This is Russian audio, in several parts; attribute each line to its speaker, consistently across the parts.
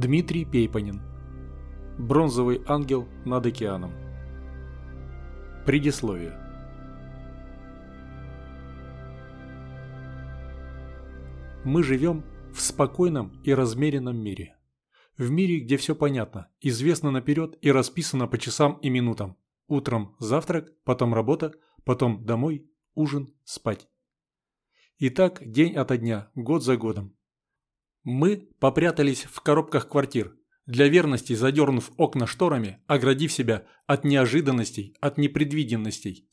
Speaker 1: Дмитрий Пейпанин. Бронзовый ангел над океаном. Предисловие. Мы живем в спокойном и размеренном мире. В мире, где все понятно, известно наперед и расписано по часам и минутам. Утром завтрак, потом работа, потом домой, ужин, спать. И так день ото дня, год за годом. Мы попрятались в коробках квартир, для верности задернув окна шторами, оградив себя от неожиданностей, от непредвиденностей.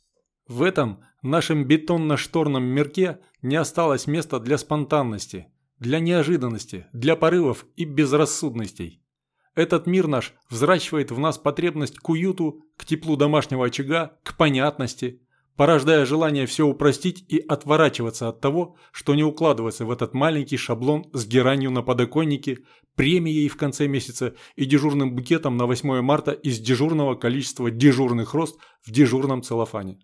Speaker 1: В этом нашем бетонно-шторном мирке не осталось места для спонтанности, для неожиданности, для порывов и безрассудностей. Этот мир наш взращивает в нас потребность к уюту, к теплу домашнего очага, к понятности, порождая желание все упростить и отворачиваться от того, что не укладывается в этот маленький шаблон с геранью на подоконнике, премией в конце месяца и дежурным букетом на 8 марта из дежурного количества дежурных рост в дежурном целлофане.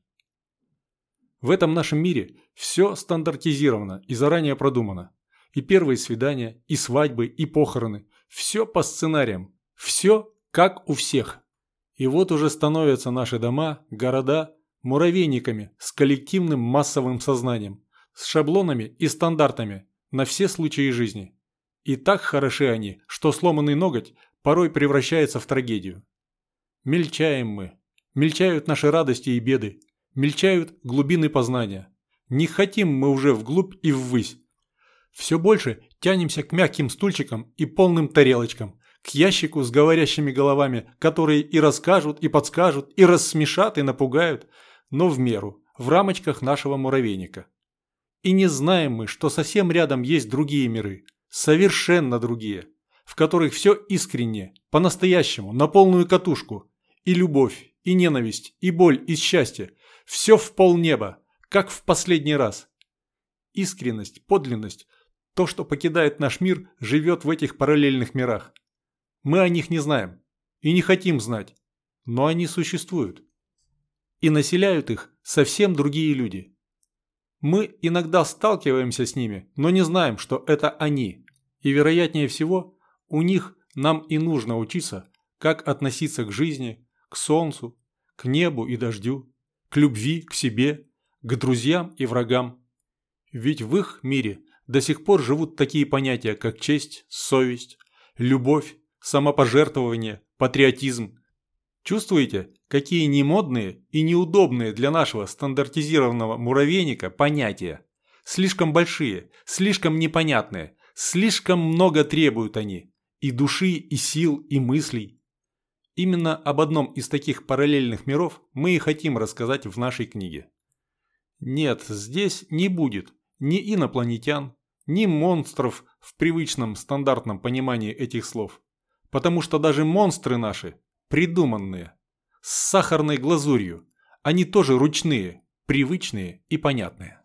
Speaker 1: В этом нашем мире все стандартизировано и заранее продумано. И первые свидания, и свадьбы, и похороны. Все по сценариям. Все как у всех. И вот уже становятся наши дома, города, муравейниками с коллективным массовым сознанием, с шаблонами и стандартами на все случаи жизни. И так хороши они, что сломанный ноготь порой превращается в трагедию. Мельчаем мы, мельчают наши радости и беды, мельчают глубины познания. Не хотим мы уже вглубь и ввысь. Все больше тянемся к мягким стульчикам и полным тарелочкам, к ящику с говорящими головами, которые и расскажут, и подскажут, и рассмешат, и напугают – но в меру, в рамочках нашего муравейника. И не знаем мы, что совсем рядом есть другие миры, совершенно другие, в которых все искренне, по-настоящему, на полную катушку, и любовь, и ненависть, и боль, и счастье, все в полнеба, как в последний раз. Искренность, подлинность, то, что покидает наш мир, живет в этих параллельных мирах. Мы о них не знаем и не хотим знать, но они существуют и населяют их совсем другие люди. Мы иногда сталкиваемся с ними, но не знаем, что это они, и вероятнее всего у них нам и нужно учиться, как относиться к жизни, к солнцу, к небу и дождю, к любви, к себе, к друзьям и врагам. Ведь в их мире до сих пор живут такие понятия, как честь, совесть, любовь, самопожертвование, патриотизм, Чувствуете, какие немодные и неудобные для нашего стандартизированного муравейника понятия? Слишком большие, слишком непонятные, слишком много требуют они. И души, и сил, и мыслей. Именно об одном из таких параллельных миров мы и хотим рассказать в нашей книге. Нет, здесь не будет ни инопланетян, ни монстров в привычном стандартном понимании этих слов. Потому что даже монстры наши придуманные, с сахарной глазурью. Они тоже ручные, привычные и понятные.